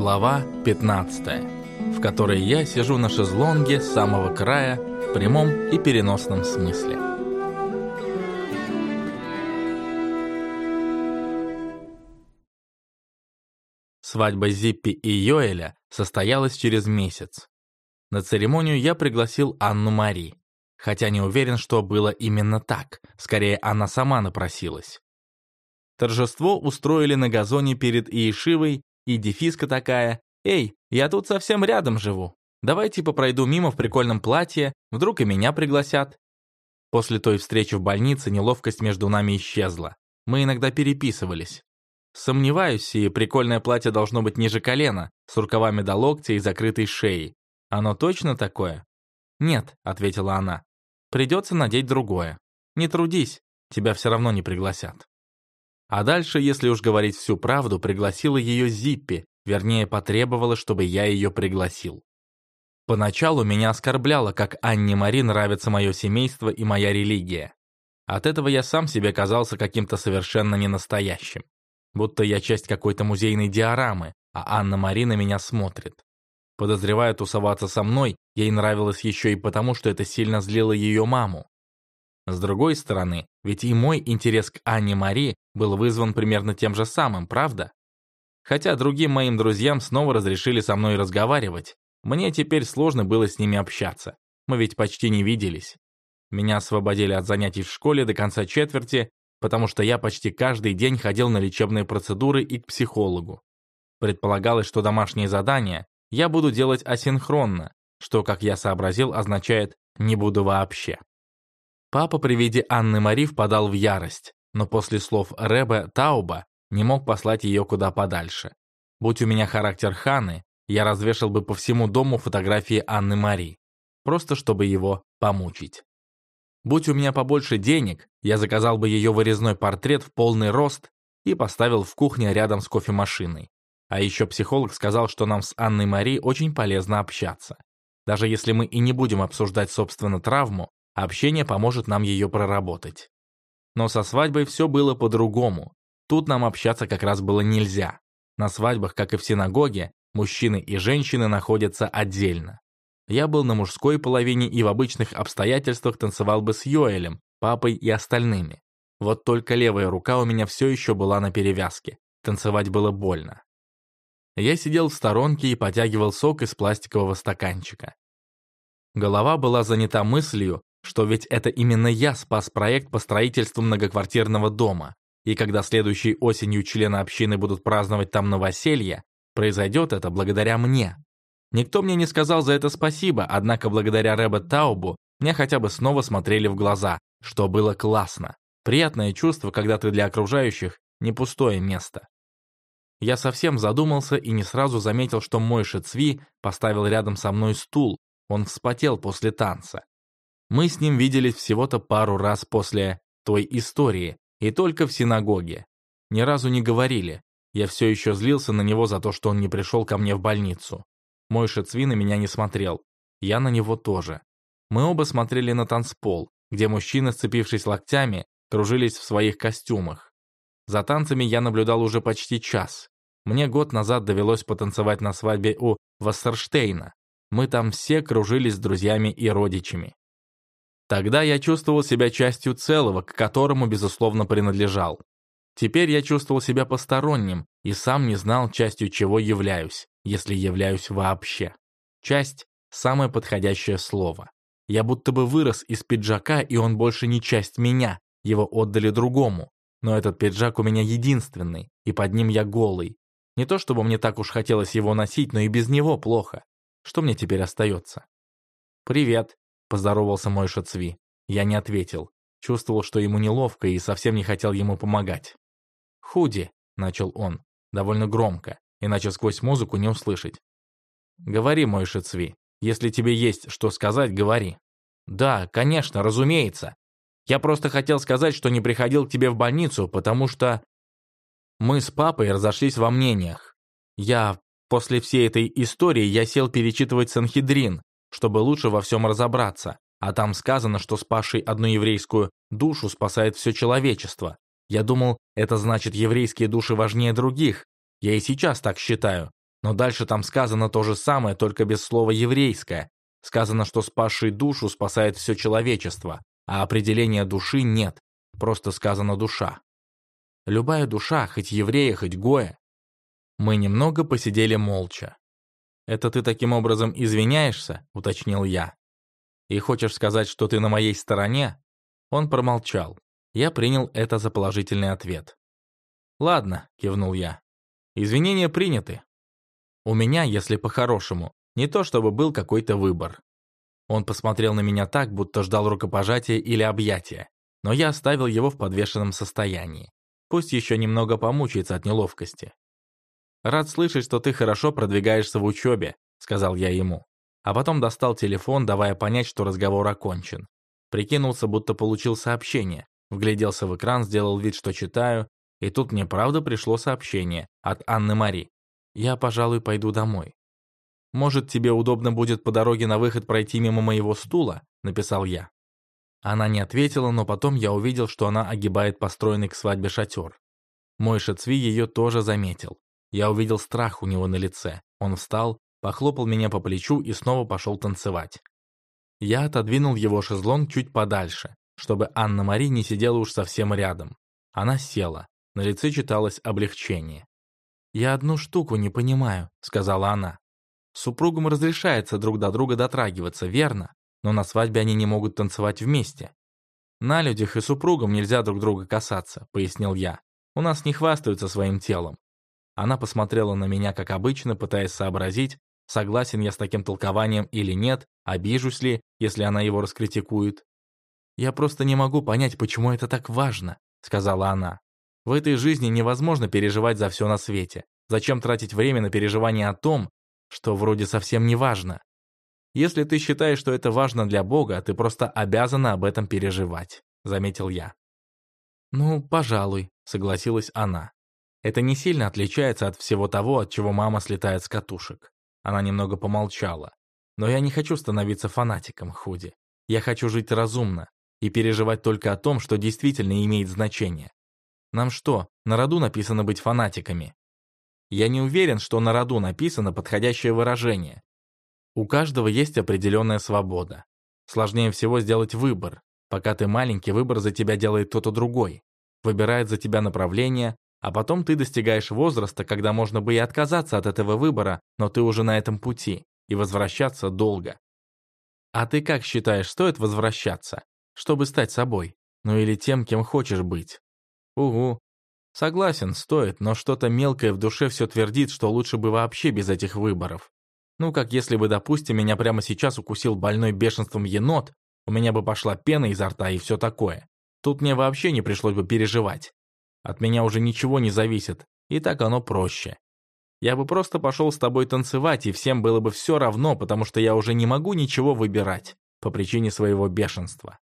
Глава 15, в которой я сижу на шезлонге с самого края в прямом и переносном смысле. Свадьба Зиппи и Йоэля состоялась через месяц. На церемонию я пригласил Анну Мари, хотя не уверен, что было именно так, скорее она сама напросилась. Торжество устроили на газоне перед Иешивой и дефиска такая «Эй, я тут совсем рядом живу. Давай типа мимо в прикольном платье, вдруг и меня пригласят». После той встречи в больнице неловкость между нами исчезла. Мы иногда переписывались. Сомневаюсь, и прикольное платье должно быть ниже колена, с рукавами до локтя и закрытой шеей. Оно точно такое? Нет, ответила она. Придется надеть другое. Не трудись, тебя все равно не пригласят. А дальше, если уж говорить всю правду, пригласила ее Зиппи, вернее, потребовала, чтобы я ее пригласил. Поначалу меня оскорбляло, как Анне Мари нравится мое семейство и моя религия. От этого я сам себе казался каким-то совершенно ненастоящим. Будто я часть какой-то музейной диорамы, а Анна Мари на меня смотрит. Подозревая тусоваться со мной, ей нравилось еще и потому, что это сильно злило ее маму. С другой стороны, ведь и мой интерес к Анне Мари был вызван примерно тем же самым, правда? Хотя другим моим друзьям снова разрешили со мной разговаривать, мне теперь сложно было с ними общаться. Мы ведь почти не виделись. Меня освободили от занятий в школе до конца четверти, потому что я почти каждый день ходил на лечебные процедуры и к психологу. Предполагалось, что домашние задания я буду делать асинхронно, что, как я сообразил, означает «не буду вообще». Папа при виде Анны Мари впадал в ярость, но после слов Рэбе Тауба не мог послать ее куда подальше. Будь у меня характер Ханы, я развешал бы по всему дому фотографии Анны Мари, просто чтобы его помучить. Будь у меня побольше денег, я заказал бы ее вырезной портрет в полный рост и поставил в кухне рядом с кофемашиной. А еще психолог сказал, что нам с Анной Мари очень полезно общаться. Даже если мы и не будем обсуждать, собственно, травму, Общение поможет нам ее проработать. Но со свадьбой все было по-другому. Тут нам общаться как раз было нельзя. На свадьбах, как и в синагоге, мужчины и женщины находятся отдельно. Я был на мужской половине и в обычных обстоятельствах танцевал бы с Йоэлем, папой и остальными. Вот только левая рука у меня все еще была на перевязке. Танцевать было больно. Я сидел в сторонке и потягивал сок из пластикового стаканчика. Голова была занята мыслью, что ведь это именно я спас проект по строительству многоквартирного дома, и когда следующей осенью члены общины будут праздновать там новоселье, произойдет это благодаря мне. Никто мне не сказал за это спасибо, однако благодаря Рэбе Таубу мне хотя бы снова смотрели в глаза, что было классно. Приятное чувство, когда ты для окружающих не пустое место. Я совсем задумался и не сразу заметил, что мой Шицви поставил рядом со мной стул, он вспотел после танца. Мы с ним виделись всего-то пару раз после той истории, и только в синагоге. Ни разу не говорили. Я все еще злился на него за то, что он не пришел ко мне в больницу. Мой Шецви на меня не смотрел. Я на него тоже. Мы оба смотрели на танцпол, где мужчины, сцепившись локтями, кружились в своих костюмах. За танцами я наблюдал уже почти час. Мне год назад довелось потанцевать на свадьбе у Вассерштейна. Мы там все кружились с друзьями и родичами. Тогда я чувствовал себя частью целого, к которому, безусловно, принадлежал. Теперь я чувствовал себя посторонним и сам не знал, частью чего являюсь, если являюсь вообще. Часть – самое подходящее слово. Я будто бы вырос из пиджака, и он больше не часть меня, его отдали другому. Но этот пиджак у меня единственный, и под ним я голый. Не то чтобы мне так уж хотелось его носить, но и без него плохо. Что мне теперь остается? «Привет», Поздоровался мой Шацви. Я не ответил. Чувствовал, что ему неловко и совсем не хотел ему помогать. «Худи», — начал он, довольно громко, иначе сквозь музыку не услышать. «Говори, мой Шацви. Если тебе есть что сказать, говори». «Да, конечно, разумеется. Я просто хотел сказать, что не приходил к тебе в больницу, потому что...» Мы с папой разошлись во мнениях. Я... После всей этой истории я сел перечитывать Санхедрин, чтобы лучше во всем разобраться, а там сказано, что спасший одну еврейскую душу спасает все человечество. Я думал, это значит еврейские души важнее других. Я и сейчас так считаю. Но дальше там сказано то же самое, только без слова «еврейское». Сказано, что спасший душу спасает все человечество, а определения души нет, просто сказано «душа». Любая душа, хоть еврея, хоть гоя. Мы немного посидели молча. «Это ты таким образом извиняешься?» — уточнил я. «И хочешь сказать, что ты на моей стороне?» Он промолчал. Я принял это за положительный ответ. «Ладно», — кивнул я. «Извинения приняты. У меня, если по-хорошему, не то чтобы был какой-то выбор. Он посмотрел на меня так, будто ждал рукопожатия или объятия, но я оставил его в подвешенном состоянии. Пусть еще немного помучается от неловкости. «Рад слышать, что ты хорошо продвигаешься в учебе», — сказал я ему. А потом достал телефон, давая понять, что разговор окончен. Прикинулся, будто получил сообщение. Вгляделся в экран, сделал вид, что читаю, и тут мне правда пришло сообщение от Анны Мари. «Я, пожалуй, пойду домой». «Может, тебе удобно будет по дороге на выход пройти мимо моего стула?» — написал я. Она не ответила, но потом я увидел, что она огибает построенный к свадьбе шатер. Мой Шацви ее тоже заметил. Я увидел страх у него на лице. Он встал, похлопал меня по плечу и снова пошел танцевать. Я отодвинул его шезлонг чуть подальше, чтобы Анна-Мари не сидела уж совсем рядом. Она села. На лице читалось облегчение. «Я одну штуку не понимаю», — сказала она. «Супругам разрешается друг до друга дотрагиваться, верно? Но на свадьбе они не могут танцевать вместе». «На людях и супругам нельзя друг друга касаться», — пояснил я. «У нас не хвастаются своим телом». Она посмотрела на меня, как обычно, пытаясь сообразить, согласен я с таким толкованием или нет, обижусь ли, если она его раскритикует. «Я просто не могу понять, почему это так важно», — сказала она. «В этой жизни невозможно переживать за все на свете. Зачем тратить время на переживание о том, что вроде совсем не важно? Если ты считаешь, что это важно для Бога, ты просто обязана об этом переживать», — заметил я. «Ну, пожалуй», — согласилась она. «Это не сильно отличается от всего того, от чего мама слетает с катушек. Она немного помолчала. «Но я не хочу становиться фанатиком, Худи. Я хочу жить разумно и переживать только о том, что действительно имеет значение. Нам что, на роду написано быть фанатиками? Я не уверен, что на роду написано подходящее выражение. У каждого есть определенная свобода. Сложнее всего сделать выбор. Пока ты маленький, выбор за тебя делает кто-то другой. Выбирает за тебя направление, а потом ты достигаешь возраста, когда можно бы и отказаться от этого выбора, но ты уже на этом пути, и возвращаться долго. А ты как считаешь, стоит возвращаться, чтобы стать собой? Ну или тем, кем хочешь быть? Угу. Согласен, стоит, но что-то мелкое в душе все твердит, что лучше бы вообще без этих выборов. Ну, как если бы, допустим, меня прямо сейчас укусил больной бешенством енот, у меня бы пошла пена изо рта и все такое. Тут мне вообще не пришлось бы переживать. От меня уже ничего не зависит, и так оно проще. Я бы просто пошел с тобой танцевать, и всем было бы все равно, потому что я уже не могу ничего выбирать по причине своего бешенства.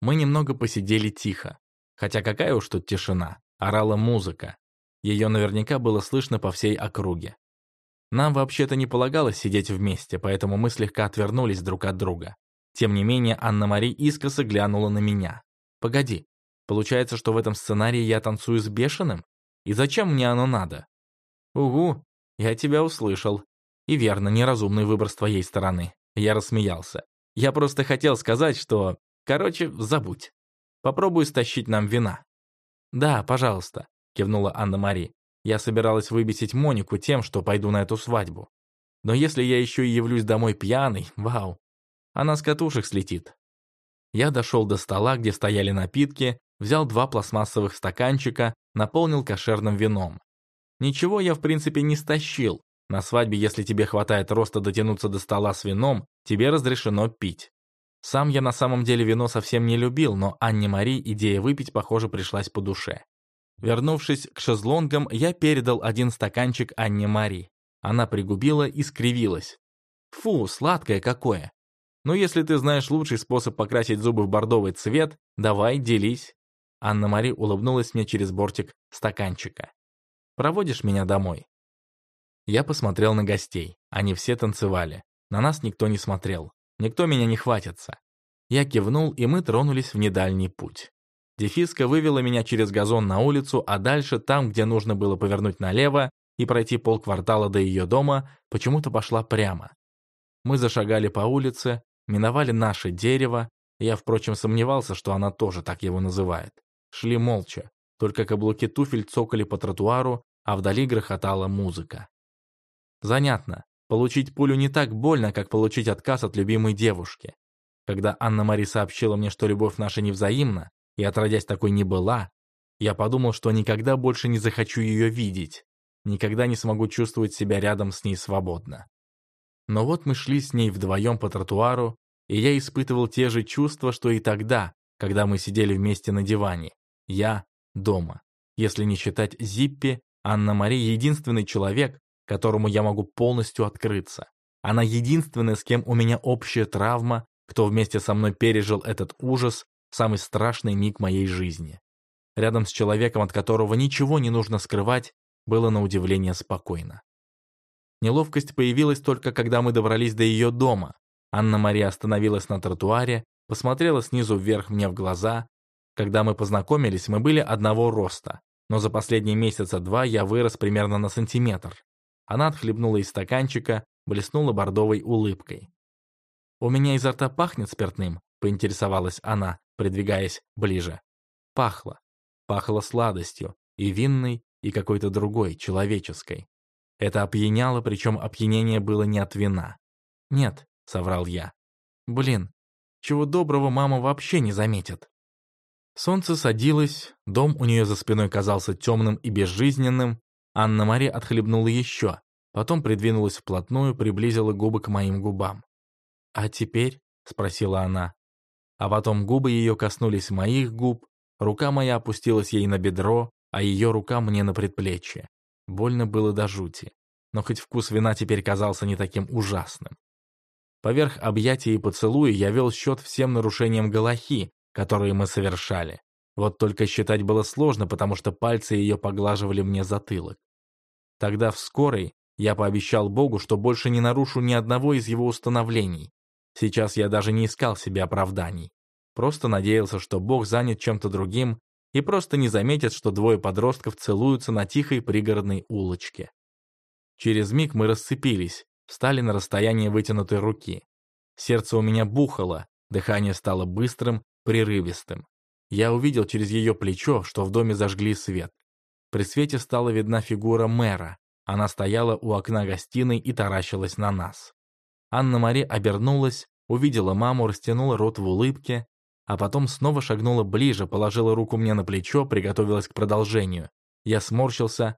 Мы немного посидели тихо. Хотя какая уж тут тишина, орала музыка. Ее наверняка было слышно по всей округе. Нам вообще-то не полагалось сидеть вместе, поэтому мы слегка отвернулись друг от друга. Тем не менее, Анна-Мари искоса глянула на меня. «Погоди, Получается, что в этом сценарии я танцую с бешеным? И зачем мне оно надо? Угу, я тебя услышал. И верно, неразумный выбор с твоей стороны. Я рассмеялся. Я просто хотел сказать, что... Короче, забудь. Попробуй стащить нам вина. Да, пожалуйста, кивнула Анна-Мари. Я собиралась выбесить Монику тем, что пойду на эту свадьбу. Но если я еще и явлюсь домой пьяный, вау, она с катушек слетит. Я дошел до стола, где стояли напитки, взял два пластмассовых стаканчика, наполнил кошерным вином. Ничего я в принципе не стащил. На свадьбе, если тебе хватает роста дотянуться до стола с вином, тебе разрешено пить. Сам я на самом деле вино совсем не любил, но Анне Мари идея выпить, похоже, пришлась по душе. Вернувшись к шезлонгам, я передал один стаканчик Анне Мари. Она пригубила и скривилась. Фу, сладкое какое. Ну, если ты знаешь лучший способ покрасить зубы в бордовый цвет, давай, делись. Анна-Мари улыбнулась мне через бортик стаканчика. «Проводишь меня домой?» Я посмотрел на гостей. Они все танцевали. На нас никто не смотрел. Никто меня не хватится. Я кивнул, и мы тронулись в недальний путь. Дефиска вывела меня через газон на улицу, а дальше, там, где нужно было повернуть налево, и пройти полквартала до ее дома, почему-то пошла прямо. Мы зашагали по улице, миновали наше дерево, я, впрочем, сомневался, что она тоже так его называет. Шли молча, только каблуки туфель цокали по тротуару, а вдали грохотала музыка. Занятно, получить пулю не так больно, как получить отказ от любимой девушки. Когда Анна-Мари сообщила мне, что любовь наша невзаимна, и отродясь такой не была, я подумал, что никогда больше не захочу ее видеть, никогда не смогу чувствовать себя рядом с ней свободно. Но вот мы шли с ней вдвоем по тротуару, и я испытывал те же чувства, что и тогда, когда мы сидели вместе на диване. Я дома. Если не считать Зиппи, Анна-Мари — единственный человек, которому я могу полностью открыться. Она единственная, с кем у меня общая травма, кто вместе со мной пережил этот ужас, самый страшный миг моей жизни. Рядом с человеком, от которого ничего не нужно скрывать, было на удивление спокойно. Неловкость появилась только когда мы добрались до ее дома. Анна-Мария остановилась на тротуаре, посмотрела снизу вверх мне в глаза. Когда мы познакомились, мы были одного роста, но за последние месяца два я вырос примерно на сантиметр. Она отхлебнула из стаканчика, блеснула бордовой улыбкой. «У меня изо рта пахнет спиртным», — поинтересовалась она, придвигаясь ближе. Пахло. Пахло сладостью, и винной, и какой-то другой, человеческой. Это опьяняло, причем опьянение было не от вина. «Нет», — соврал я. «Блин, чего доброго мама вообще не заметит». Солнце садилось, дом у нее за спиной казался темным и безжизненным, Анна-Мария отхлебнула еще, потом придвинулась вплотную, приблизила губы к моим губам. «А теперь?» — спросила она. А потом губы ее коснулись моих губ, рука моя опустилась ей на бедро, а ее рука мне на предплечье. Больно было до жути, но хоть вкус вина теперь казался не таким ужасным. Поверх объятий и поцелуя я вел счет всем нарушениям Галахи, которые мы совершали. Вот только считать было сложно, потому что пальцы ее поглаживали мне затылок. Тогда в скорой я пообещал Богу, что больше не нарушу ни одного из его установлений. Сейчас я даже не искал себе оправданий. Просто надеялся, что Бог занят чем-то другим и просто не заметят, что двое подростков целуются на тихой пригородной улочке. Через миг мы расцепились, встали на расстояние вытянутой руки. Сердце у меня бухало, дыхание стало быстрым, прерывистым. Я увидел через ее плечо, что в доме зажгли свет. При свете стала видна фигура мэра. Она стояла у окна гостиной и таращилась на нас. Анна-Мари обернулась, увидела маму, растянула рот в улыбке, а потом снова шагнула ближе, положила руку мне на плечо, приготовилась к продолжению. Я сморщился,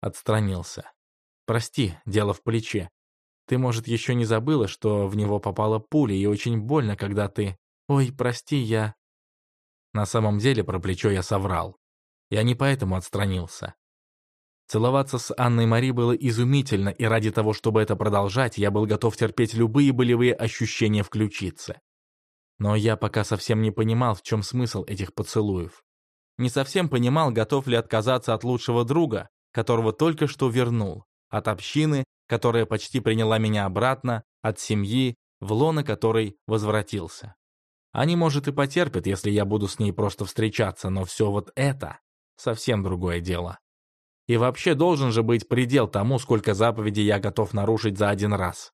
отстранился. «Прости, дело в плече. Ты, может, еще не забыла, что в него попала пуля, и очень больно, когда ты... Ой, прости, я...» На самом деле про плечо я соврал. Я не поэтому отстранился. Целоваться с Анной Мари было изумительно, и ради того, чтобы это продолжать, я был готов терпеть любые болевые ощущения включиться. Но я пока совсем не понимал, в чем смысл этих поцелуев. Не совсем понимал, готов ли отказаться от лучшего друга, которого только что вернул, от общины, которая почти приняла меня обратно, от семьи, в лоно которой возвратился. Они, может, и потерпят, если я буду с ней просто встречаться, но все вот это — совсем другое дело. И вообще должен же быть предел тому, сколько заповедей я готов нарушить за один раз.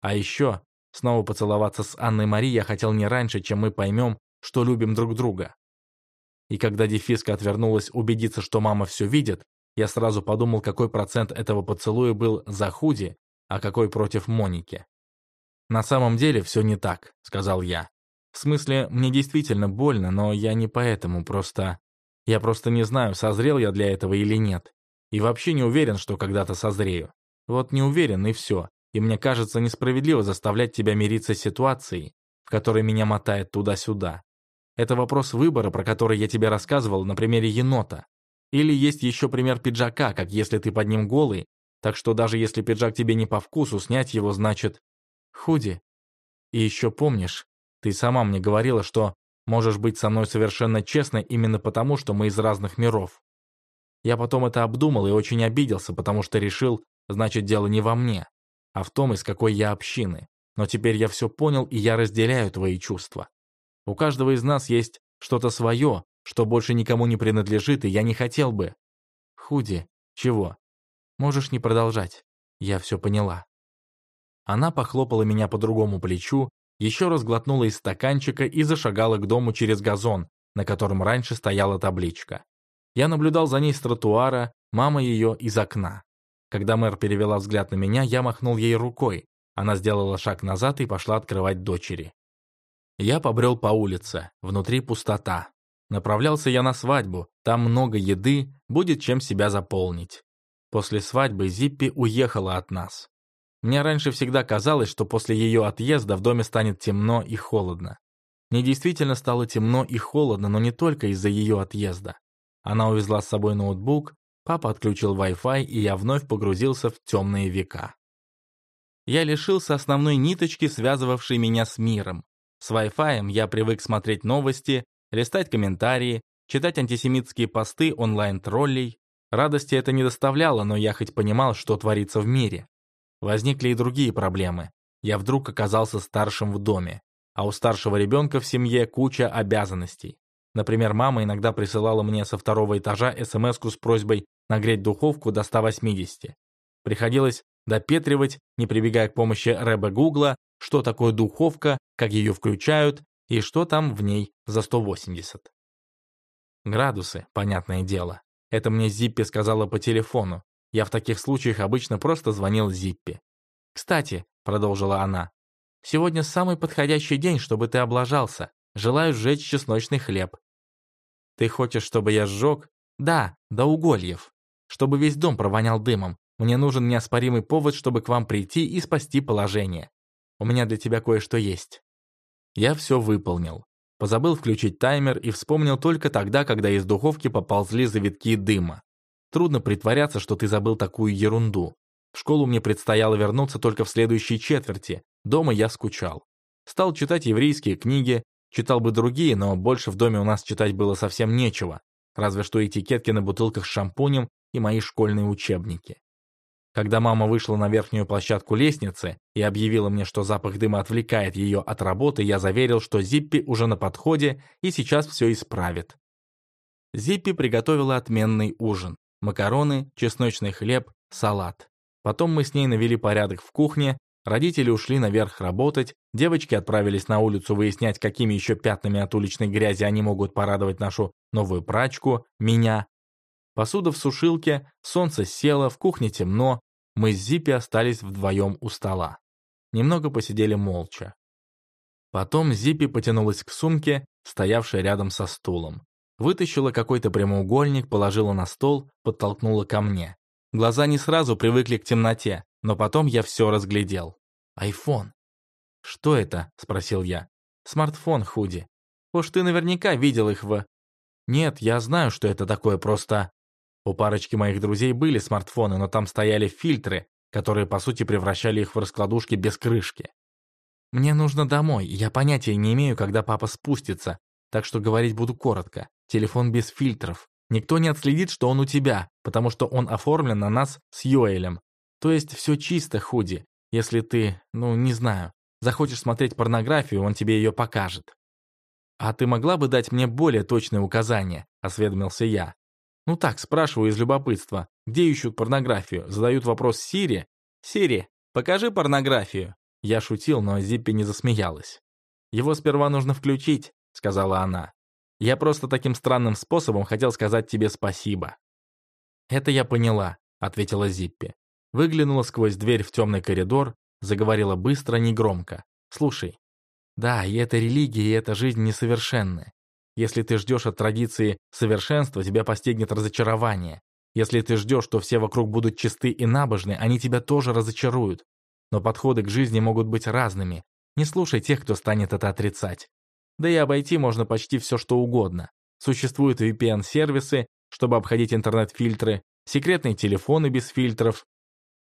А еще Снова поцеловаться с Анной Мари я хотел не раньше, чем мы поймем, что любим друг друга. И когда Дефиска отвернулась убедиться, что мама все видит, я сразу подумал, какой процент этого поцелуя был за Худи, а какой против Моники. «На самом деле все не так», — сказал я. «В смысле, мне действительно больно, но я не поэтому, просто... Я просто не знаю, созрел я для этого или нет. И вообще не уверен, что когда-то созрею. Вот не уверен, и все и мне кажется несправедливо заставлять тебя мириться с ситуацией, в которой меня мотает туда-сюда. Это вопрос выбора, про который я тебе рассказывал на примере енота. Или есть еще пример пиджака, как если ты под ним голый, так что даже если пиджак тебе не по вкусу, снять его значит худи. И еще помнишь, ты сама мне говорила, что можешь быть со мной совершенно честной именно потому, что мы из разных миров. Я потом это обдумал и очень обиделся, потому что решил, значит, дело не во мне а в том, из какой я общины. Но теперь я все понял, и я разделяю твои чувства. У каждого из нас есть что-то свое, что больше никому не принадлежит, и я не хотел бы. Худи. Чего? Можешь не продолжать. Я все поняла. Она похлопала меня по другому плечу, еще раз глотнула из стаканчика и зашагала к дому через газон, на котором раньше стояла табличка. Я наблюдал за ней с тротуара, мама ее из окна. Когда мэр перевела взгляд на меня, я махнул ей рукой. Она сделала шаг назад и пошла открывать дочери. Я побрел по улице, внутри пустота. Направлялся я на свадьбу, там много еды, будет чем себя заполнить. После свадьбы Зиппи уехала от нас. Мне раньше всегда казалось, что после ее отъезда в доме станет темно и холодно. Мне действительно стало темно и холодно, но не только из-за ее отъезда. Она увезла с собой ноутбук, папа отключил Wi-Fi, и я вновь погрузился в темные века. Я лишился основной ниточки, связывавшей меня с миром. С Wi-Fi я привык смотреть новости, листать комментарии, читать антисемитские посты онлайн-троллей. Радости это не доставляло, но я хоть понимал, что творится в мире. Возникли и другие проблемы. Я вдруг оказался старшим в доме, а у старшего ребенка в семье куча обязанностей. Например, мама иногда присылала мне со второго этажа смс с просьбой нагреть духовку до 180. Приходилось допетривать, не прибегая к помощи рэба Гугла, что такое духовка, как ее включают и что там в ней за 180. Градусы, понятное дело. Это мне Зиппи сказала по телефону. Я в таких случаях обычно просто звонил Зиппи. «Кстати», — продолжила она, — «сегодня самый подходящий день, чтобы ты облажался. Желаю сжечь чесночный хлеб. Ты хочешь, чтобы я сжег? Да, до угольев. Чтобы весь дом провонял дымом. Мне нужен неоспоримый повод, чтобы к вам прийти и спасти положение. У меня для тебя кое-что есть». Я все выполнил. Позабыл включить таймер и вспомнил только тогда, когда из духовки поползли завитки дыма. Трудно притворяться, что ты забыл такую ерунду. В школу мне предстояло вернуться только в следующей четверти. Дома я скучал. Стал читать еврейские книги, Читал бы другие, но больше в доме у нас читать было совсем нечего, разве что этикетки на бутылках с шампунем и мои школьные учебники. Когда мама вышла на верхнюю площадку лестницы и объявила мне, что запах дыма отвлекает ее от работы, я заверил, что Зиппи уже на подходе и сейчас все исправит. Зиппи приготовила отменный ужин. Макароны, чесночный хлеб, салат. Потом мы с ней навели порядок в кухне, Родители ушли наверх работать, девочки отправились на улицу выяснять, какими еще пятнами от уличной грязи они могут порадовать нашу новую прачку, меня. Посуда в сушилке, солнце село, в кухне темно, мы с Зипи остались вдвоем у стола. Немного посидели молча. Потом Зипи потянулась к сумке, стоявшей рядом со стулом. Вытащила какой-то прямоугольник, положила на стол, подтолкнула ко мне. Глаза не сразу привыкли к темноте, но потом я все разглядел. Айфон. «Что это?» — спросил я. «Смартфон, Худи. Уж ты наверняка видел их в...» «Нет, я знаю, что это такое, просто...» У парочки моих друзей были смартфоны, но там стояли фильтры, которые, по сути, превращали их в раскладушки без крышки. «Мне нужно домой, я понятия не имею, когда папа спустится, так что говорить буду коротко. Телефон без фильтров. Никто не отследит, что он у тебя, потому что он оформлен на нас с Йоэлем. То есть все чисто, Худи. Если ты, ну, не знаю, захочешь смотреть порнографию, он тебе ее покажет. «А ты могла бы дать мне более точные указания?» – осведомился я. «Ну так, спрашиваю из любопытства. Где ищут порнографию? Задают вопрос Сири. Сири, покажи порнографию». Я шутил, но Зиппи не засмеялась. «Его сперва нужно включить», — сказала она. «Я просто таким странным способом хотел сказать тебе спасибо». «Это я поняла», — ответила Зиппи. Выглянула сквозь дверь в темный коридор, заговорила быстро, негромко. «Слушай, да, и эта религия, и эта жизнь несовершенны. Если ты ждешь от традиции совершенства, тебя постигнет разочарование. Если ты ждешь, что все вокруг будут чисты и набожны, они тебя тоже разочаруют. Но подходы к жизни могут быть разными. Не слушай тех, кто станет это отрицать. Да и обойти можно почти все, что угодно. Существуют VPN-сервисы, чтобы обходить интернет-фильтры, секретные телефоны без фильтров,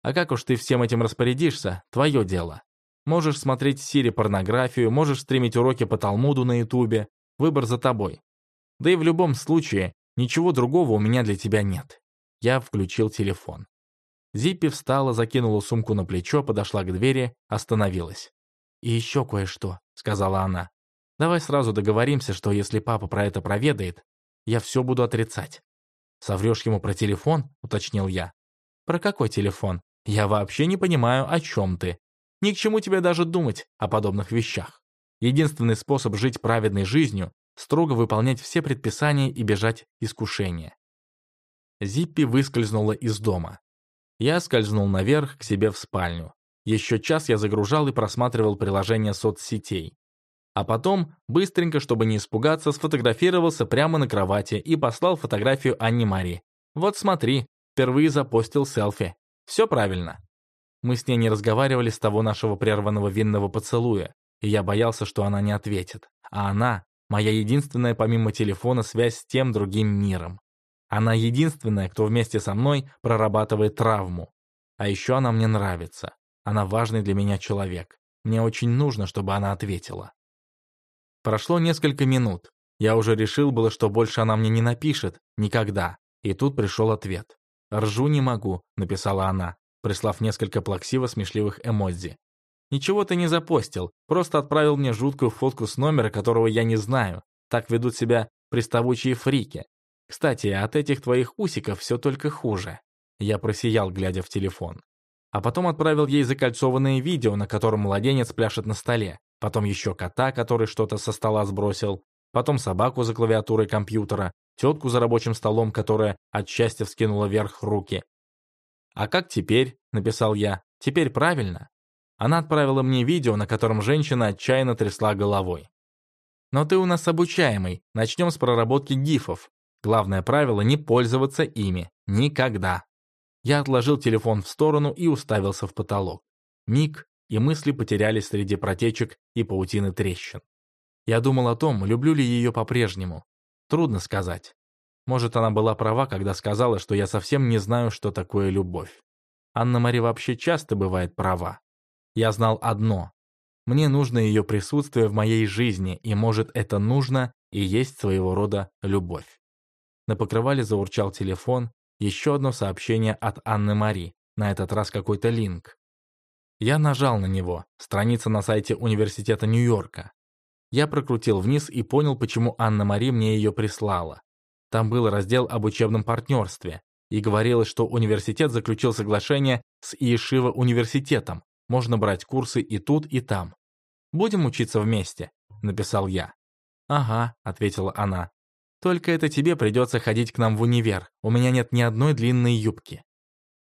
а как уж ты всем этим распорядишься, твое дело. Можешь смотреть в Сири порнографию, можешь стримить уроки по Талмуду на Ютубе. Выбор за тобой. Да и в любом случае, ничего другого у меня для тебя нет. Я включил телефон. Зиппи встала, закинула сумку на плечо, подошла к двери, остановилась. «И еще кое-что», — сказала она. «Давай сразу договоримся, что если папа про это проведает, я все буду отрицать». «Соврешь ему про телефон?» — уточнил я. Про какой телефон? Я вообще не понимаю, о чем ты. Ни к чему тебе даже думать о подобных вещах. Единственный способ жить праведной жизнью – строго выполнять все предписания и бежать искушения. Зиппи выскользнула из дома. Я скользнул наверх к себе в спальню. Еще час я загружал и просматривал приложения соцсетей. А потом, быстренько, чтобы не испугаться, сфотографировался прямо на кровати и послал фотографию Анне Мари. Вот смотри, впервые запостил селфи. Все правильно. Мы с ней не разговаривали с того нашего прерванного винного поцелуя, и я боялся, что она не ответит. А она — моя единственная помимо телефона связь с тем другим миром. Она единственная, кто вместе со мной прорабатывает травму. А еще она мне нравится. Она важный для меня человек. Мне очень нужно, чтобы она ответила. Прошло несколько минут. Я уже решил было, что больше она мне не напишет. Никогда. И тут пришел ответ. «Ржу не могу», — написала она, прислав несколько плаксиво-смешливых эмодзи. «Ничего ты не запостил, просто отправил мне жуткую фотку с номера, которого я не знаю. Так ведут себя приставучие фрики. Кстати, от этих твоих усиков все только хуже». Я просиял, глядя в телефон. А потом отправил ей закольцованное видео, на котором младенец пляшет на столе потом еще кота, который что-то со стола сбросил, потом собаку за клавиатурой компьютера, тетку за рабочим столом, которая от счастья вскинула вверх руки. «А как теперь?» — написал я. «Теперь правильно?» Она отправила мне видео, на котором женщина отчаянно трясла головой. «Но ты у нас обучаемый. Начнем с проработки гифов. Главное правило — не пользоваться ими. Никогда». Я отложил телефон в сторону и уставился в потолок. Миг, и мысли потерялись среди протечек и паутины трещин. Я думал о том, люблю ли ее по-прежнему. Трудно сказать. Может, она была права, когда сказала, что я совсем не знаю, что такое любовь. Анна-Мари вообще часто бывает права. Я знал одно. Мне нужно ее присутствие в моей жизни, и, может, это нужно и есть своего рода любовь. На покрывале заурчал телефон, еще одно сообщение от Анны-Мари, на этот раз какой-то линк. Я нажал на него, страница на сайте Университета Нью-Йорка. Я прокрутил вниз и понял, почему Анна-Мари мне ее прислала. Там был раздел об учебном партнерстве, и говорилось, что университет заключил соглашение с Иешива университетом, можно брать курсы и тут, и там. «Будем учиться вместе», — написал я. «Ага», — ответила она. «Только это тебе придется ходить к нам в универ, у меня нет ни одной длинной юбки».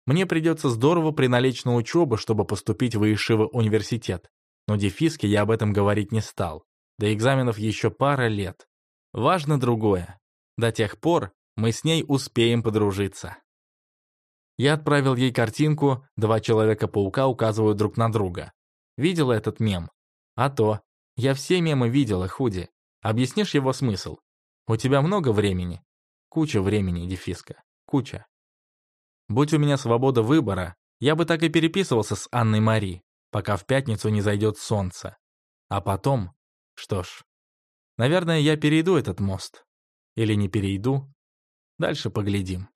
Мне придется здорово приналечь на учебу, чтобы поступить в Ишива университет. Но Дефиске я об этом говорить не стал. До экзаменов еще пара лет. Важно другое. До тех пор мы с ней успеем подружиться. Я отправил ей картинку, два Человека-паука указывают друг на друга. Видела этот мем? А то. Я все мемы видела, Худи. Объяснишь его смысл? У тебя много времени? Куча времени, Дефиска. Куча. Будь у меня свобода выбора, я бы так и переписывался с Анной Мари, пока в пятницу не зайдет солнце. А потом, что ж, наверное, я перейду этот мост. Или не перейду. Дальше поглядим.